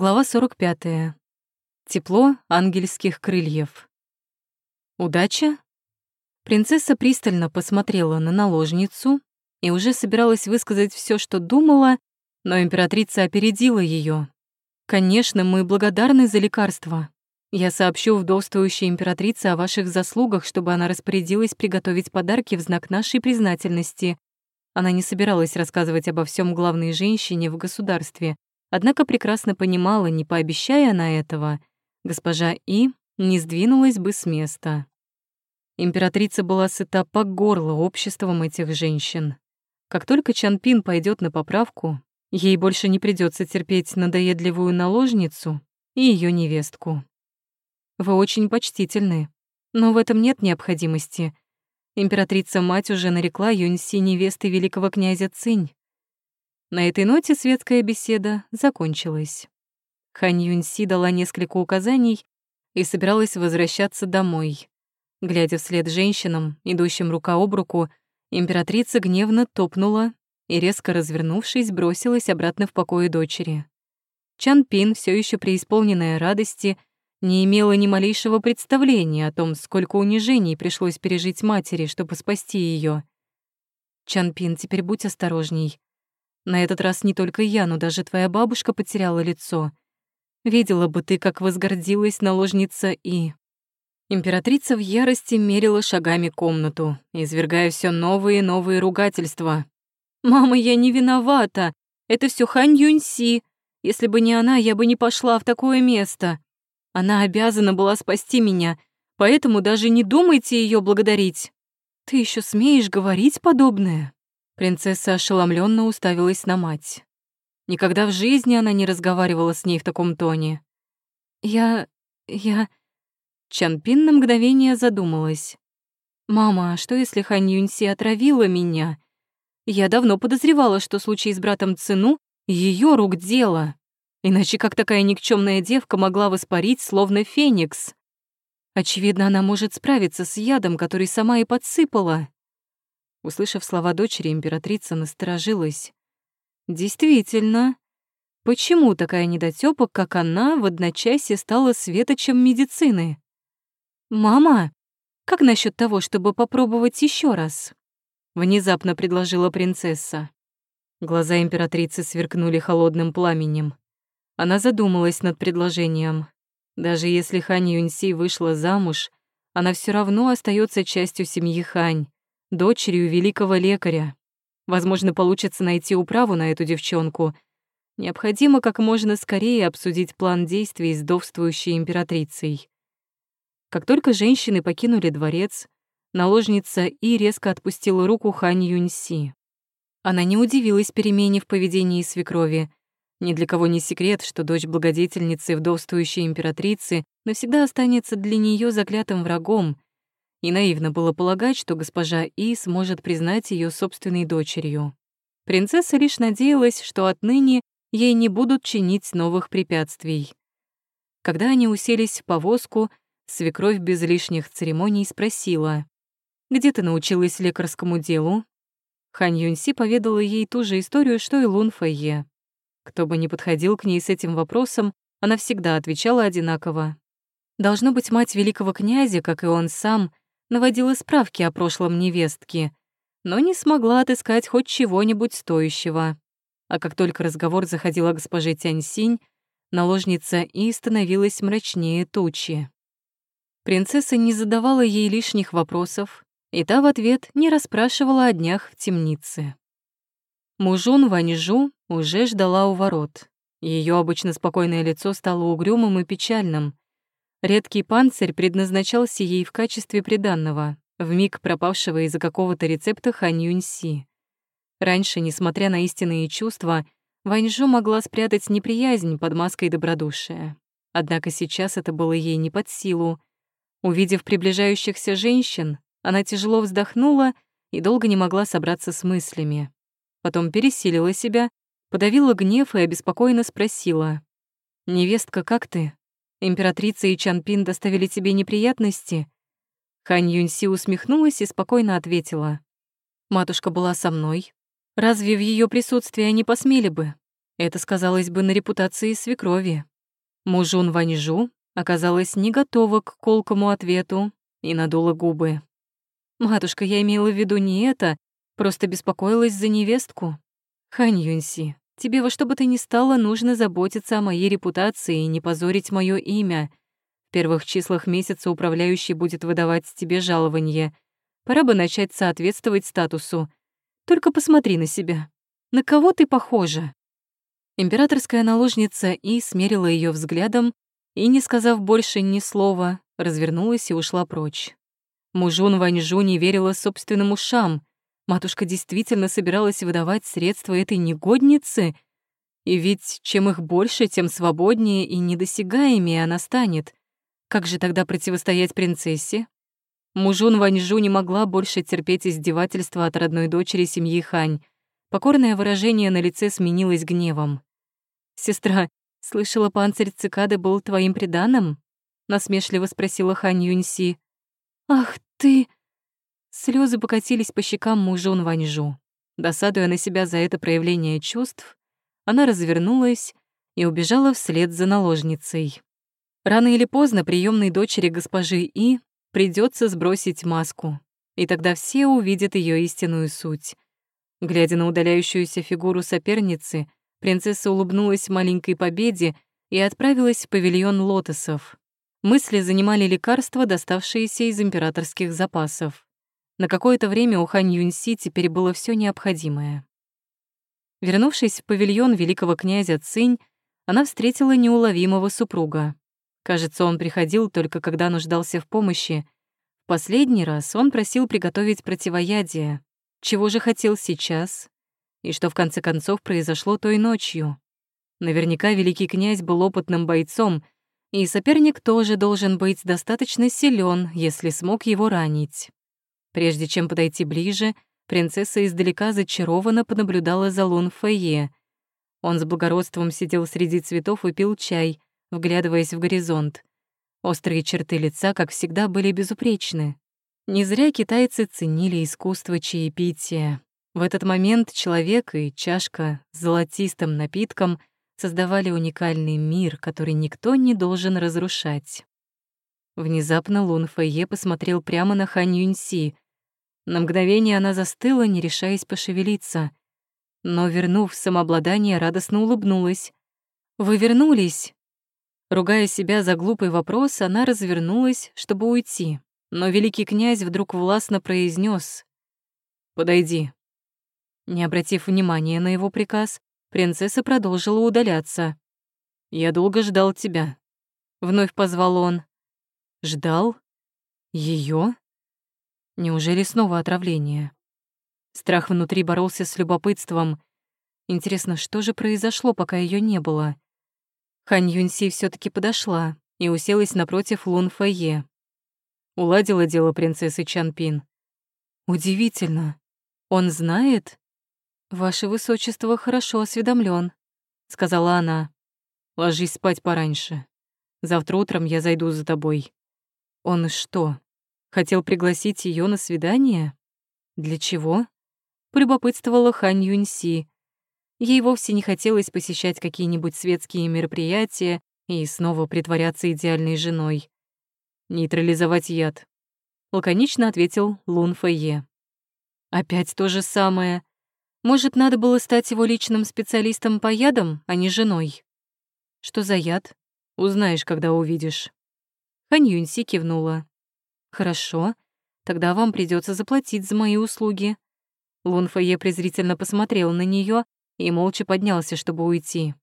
Глава 45. Тепло ангельских крыльев. Удача? Принцесса пристально посмотрела на наложницу и уже собиралась высказать все, что думала, но императрица опередила ее. «Конечно, мы благодарны за лекарство. Я сообщу вдовствующей императрице о ваших заслугах, чтобы она распорядилась приготовить подарки в знак нашей признательности». Она не собиралась рассказывать обо всем главной женщине в государстве, Однако прекрасно понимала, не пообещая она этого, госпожа И не сдвинулась бы с места. Императрица была сыта по горло обществом этих женщин. Как только Чанпин пойдет на поправку, ей больше не придется терпеть надоедливую наложницу и ее невестку. Вы очень почтительны, но в этом нет необходимости. Императрица-мать уже нарекла Юньси невестой великого князя Цинь. На этой ноте светская беседа закончилась. Хань Юньси дала несколько указаний и собиралась возвращаться домой. Глядя вслед женщинам, идущим рука об руку, императрица гневно топнула и, резко развернувшись, бросилась обратно в покое дочери. Чан Пин, все еще преисполненная радости, не имела ни малейшего представления о том, сколько унижений пришлось пережить матери, чтобы спасти ее. Чан Пин, теперь будь осторожней. На этот раз не только я, но даже твоя бабушка потеряла лицо. Видела бы ты, как возгордилась наложница И. Императрица в ярости мерила шагами комнату, извергая все новые и новые ругательства. «Мама, я не виновата. Это все Хань Юньси. Если бы не она, я бы не пошла в такое место. Она обязана была спасти меня, поэтому даже не думайте ее благодарить. Ты еще смеешь говорить подобное?» Принцесса ошеломленно уставилась на мать. Никогда в жизни она не разговаривала с ней в таком тоне. «Я... я...» Чанпин на мгновение задумалась. «Мама, а что если Хан Юньси отравила меня? Я давно подозревала, что случай с братом Цину — ее рук дело. Иначе как такая никчемная девка могла воспарить, словно феникс? Очевидно, она может справиться с ядом, который сама и подсыпала. Услышав слова дочери, императрица насторожилась. Действительно, почему такая недотёпа, как она, в одночасье стала светочем медицины? «Мама, как насчет того, чтобы попробовать еще раз?» Внезапно предложила принцесса. Глаза императрицы сверкнули холодным пламенем. Она задумалась над предложением. Даже если Хань Юньси вышла замуж, она все равно остается частью семьи Хань дочерью великого лекаря. Возможно, получится найти управу на эту девчонку. Необходимо как можно скорее обсудить план действий с довствующей императрицей. Как только женщины покинули дворец, наложница И резко отпустила руку Хань Юньси. Она не удивилась перемене в поведении свекрови. Ни для кого не секрет, что дочь благодетельницы вдовствующей императрицы навсегда останется для нее заклятым врагом — и наивно было полагать, что госпожа И сможет признать ее собственной дочерью. Принцесса лишь надеялась, что отныне ей не будут чинить новых препятствий. Когда они уселись в повозку, свекровь без лишних церемоний спросила, «Где ты научилась лекарскому делу?» Хань Юньси поведала ей ту же историю, что и Лун Фэйе. Кто бы ни подходил к ней с этим вопросом, она всегда отвечала одинаково. Должно быть, мать великого князя, как и он сам, наводила справки о прошлом невестки, но не смогла отыскать хоть чего-нибудь стоящего. А как только разговор заходил о госпоже Тяньсинь, наложница и становилась мрачнее тучи. Принцесса не задавала ей лишних вопросов, и та в ответ не расспрашивала о днях в темнице. Мужун Ваньжу уже ждала у ворот. Ее обычно спокойное лицо стало угрюмым и печальным. Редкий панцирь предназначался ей в качестве приданного, вмиг пропавшего из-за какого-то рецепта Хань Юньси. Раньше, несмотря на истинные чувства, Ваньжу могла спрятать неприязнь под маской добродушия. Однако сейчас это было ей не под силу. Увидев приближающихся женщин, она тяжело вздохнула и долго не могла собраться с мыслями. Потом пересилила себя, подавила гнев и обеспокоенно спросила. «Невестка, как ты?» Императрица и Чанпин доставили тебе неприятности?» Хань Юньси усмехнулась и спокойно ответила. «Матушка была со мной. Разве в ее присутствии они посмели бы? Это сказалось бы на репутации свекрови. Мужун Ваньжу оказалась не готова к колкому ответу и надула губы. «Матушка, я имела в виду не это, просто беспокоилась за невестку. Хань Юньси, тебе во что бы то ни стало нужно заботиться о моей репутации и не позорить мое имя. В первых числах месяца управляющий будет выдавать тебе жалование. Пора бы начать соответствовать статусу. Только посмотри на себя. На кого ты похожа?» Императорская наложница И смерила ее взглядом и, не сказав больше ни слова, развернулась и ушла прочь. Мужун Ваньжу не верила собственным ушам. Матушка действительно собиралась выдавать средства этой негодницы, и ведь чем их больше, тем свободнее и недосягаемее она станет. Как же тогда противостоять принцессе? Мужун Ваньжу не могла больше терпеть издевательства от родной дочери семьи Хань. Покорное выражение на лице сменилось гневом. «Сестра, слышала, панцирь цикады был твоим приданым?» — насмешливо спросила Хань Юньси. «Ах ты!» Слезы покатились по щекам мужун Ваньжу. Досадуя на себя за это проявление чувств, она развернулась и убежала вслед за наложницей. Рано или поздно приемной дочери госпожи И придется сбросить маску, и тогда все увидят ее истинную суть. Глядя на удаляющуюся фигуру соперницы, принцесса улыбнулась маленькой победе и отправилась в павильон лотосов. Мысли занимали лекарства, доставшиеся из императорских запасов. На какое-то время у Хань Юньси теперь было все необходимое. Вернувшись в павильон великого князя Цинь, она встретила неуловимого супруга. Кажется, он приходил только когда нуждался в помощи. В последний раз он просил приготовить противоядие. Чего же хотел сейчас? И что в конце концов произошло той ночью? Наверняка великий князь был опытным бойцом, и соперник тоже должен быть достаточно силен, если смог его ранить. Прежде чем подойти ближе, принцесса издалека зачарованно понаблюдала за Лун Фэйе. Он с благородством сидел среди цветов и пил чай, вглядываясь в горизонт. Острые черты лица, как всегда, были безупречны. Не зря китайцы ценили искусство чаепития. В этот момент человек и чашка с золотистым напитком создавали уникальный мир, который никто не должен разрушать. Внезапно Лун Фэйе посмотрел прямо на Хань Юньси. На мгновение она застыла, не решаясь пошевелиться. Но, вернув самообладание, радостно улыбнулась. «Вы вернулись!» Ругая себя за глупый вопрос, она развернулась, чтобы уйти. Но великий князь вдруг властно произнес: «Подойди». Не обратив внимания на его приказ, Принцесса продолжила удаляться. «Я долго ждал тебя», — вновь позвал он. «Ждал? Ее? Неужели снова отравление?» Страх внутри боролся с любопытством. Интересно, что же произошло, пока ее не было? Хань Юньси все таки подошла и уселась напротив Лун Фэйе. Уладила дело принцессы Чанпин. «Удивительно. Он знает?» «Ваше высочество хорошо осведомлен, сказала она. «Ложись спать пораньше. Завтра утром я зайду за тобой». Он что, хотел пригласить ее на свидание? Для чего? Полюбопытствовала Хань Юньси. Ей вовсе не хотелось посещать какие-нибудь светские мероприятия и снова притворяться идеальной женой. «Нейтрализовать яд», — лаконично ответил Лун Фэйе. «Опять то же самое. Может, надо было стать его личным специалистом по ядам, а не женой? Что за яд? Узнаешь, когда увидишь. Хань Юньси кивнула. Хорошо, тогда вам придется заплатить за мои услуги. Лун Фэйе презрительно посмотрел на нее и молча поднялся, чтобы уйти.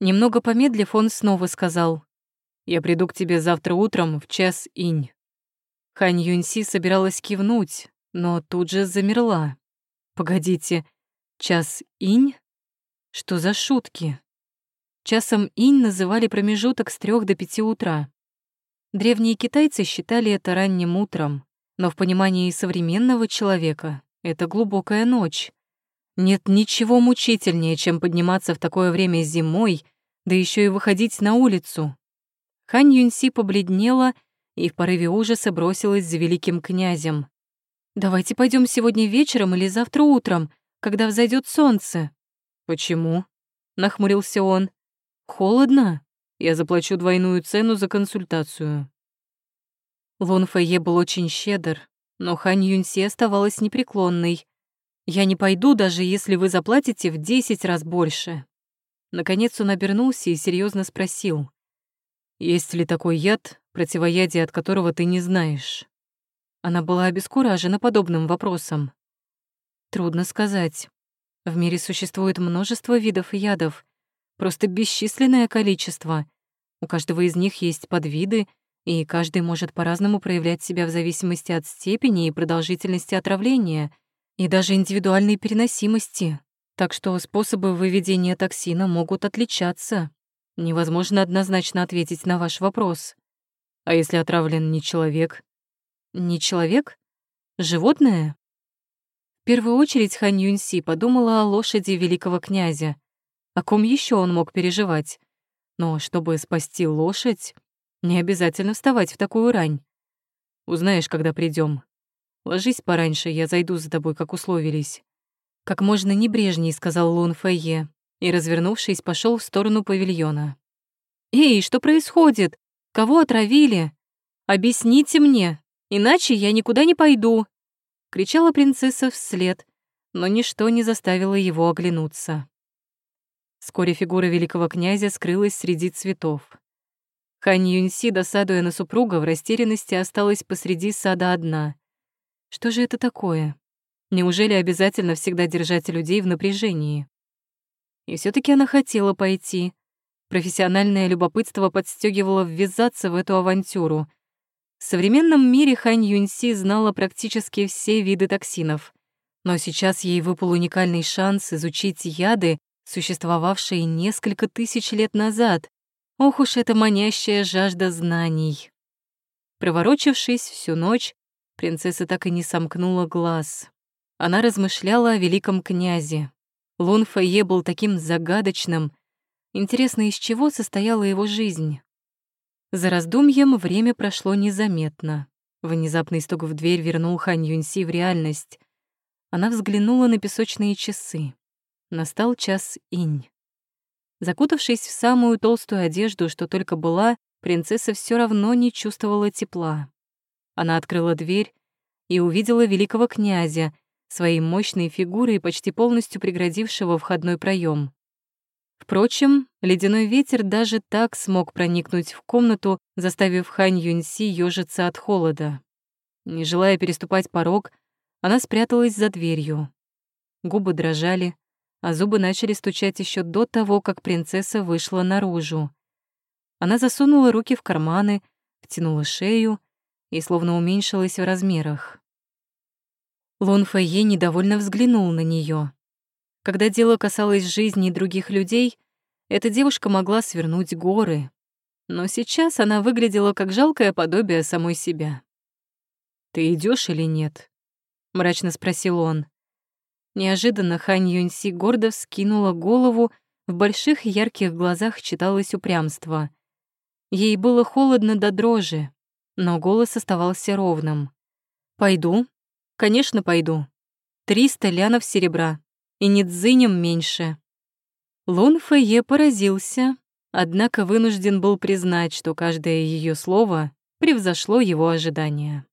Немного помедлив, он снова сказал, «Я приду к тебе завтра утром в час инь». Хань Юньси собиралась кивнуть, но тут же замерла. Погодите, час инь? Что за шутки? Часом инь называли промежуток с трех до пяти утра. Древние китайцы считали это ранним утром, но в понимании современного человека это глубокая ночь. Нет ничего мучительнее, чем подниматься в такое время зимой, да еще и выходить на улицу. Хань Юньси побледнела и в порыве ужаса бросилась за великим князем. «Давайте пойдем сегодня вечером или завтра утром, когда взойдет солнце». «Почему?» — нахмурился он. «Холодно?» Я заплачу двойную цену за консультацию». Лун Фэйе был очень щедр, но Хань Юньси оставалась непреклонной. «Я не пойду, даже если вы заплатите в десять раз больше». Наконец он обернулся и серьезно спросил. «Есть ли такой яд, противоядие от которого ты не знаешь?» Она была обескуражена подобным вопросом. Трудно сказать. В мире существует множество видов ядов, просто бесчисленное количество. У каждого из них есть подвиды, и каждый может по-разному проявлять себя в зависимости от степени и продолжительности отравления, и даже индивидуальной переносимости. Так что способы выведения токсина могут отличаться. Невозможно однозначно ответить на ваш вопрос. А если отравлен не человек, не человек? Животное? В первую очередь Хан Юньси подумала о лошади великого князя. О ком еще он мог переживать? Но чтобы спасти лошадь, не обязательно вставать в такую рань. Узнаешь, когда придем. Ложись пораньше, я зайду за тобой, как условились. Как можно небрежней, сказал Лун Фэйе, и, развернувшись, пошел в сторону павильона. «Эй, что происходит? Кого отравили? Объясните мне!» Иначе я никуда не пойду!» — кричала принцесса вслед, но ничто не заставило его оглянуться. Вскоре фигура великого князя скрылась среди цветов. Хань Юньси, досадуя на супруга, в растерянности осталась посреди сада одна. Что же это такое? Неужели обязательно всегда держать людей в напряжении? И все таки она хотела пойти. Профессиональное любопытство подстегивало ввязаться в эту авантюру — в современном мире Хань Юньси знала практически все виды токсинов, но сейчас ей выпал уникальный шанс изучить яды, существовавшие несколько тысяч лет назад. Ох уж эта манящая жажда знаний. Проворочившись всю ночь, принцесса так и не сомкнула глаз. Она размышляла о великом князе. Лун Фэйе был таким загадочным. Интересно, из чего состояла его жизнь? За раздумьем время прошло незаметно. Внезапный стук в дверь вернул Хань Юньси в реальность. Она взглянула на песочные часы. Настал час инь. Закутавшись в самую толстую одежду, что только была, принцесса все равно не чувствовала тепла. Она открыла дверь и увидела великого князя, своей мощной фигурой, почти полностью преградившего входной проем. Впрочем, ледяной ветер даже так смог проникнуть в комнату, заставив Хань Юньси ёжиться от холода. Не желая переступать порог, она спряталась за дверью. Губы дрожали, а зубы начали стучать еще до того, как принцесса вышла наружу. Она засунула руки в карманы, втянула шею и словно уменьшилась в размерах. Лун Фэйе недовольно взглянул на нее. Когда дело касалось жизни других людей, эта девушка могла свернуть горы. Но сейчас она выглядела как жалкое подобие самой себя. «Ты идешь или нет?» — мрачно спросил он. Неожиданно Хань Юньси гордо вскинула голову, в больших ярких глазах читалось упрямство. Ей было холодно до дрожи, но голос оставался ровным. «Пойду? Конечно, пойду. Триста лянов серебра и не дзынем меньше. Лун Фэйе поразился, однако вынужден был признать, что каждое ее слово превзошло его ожидания.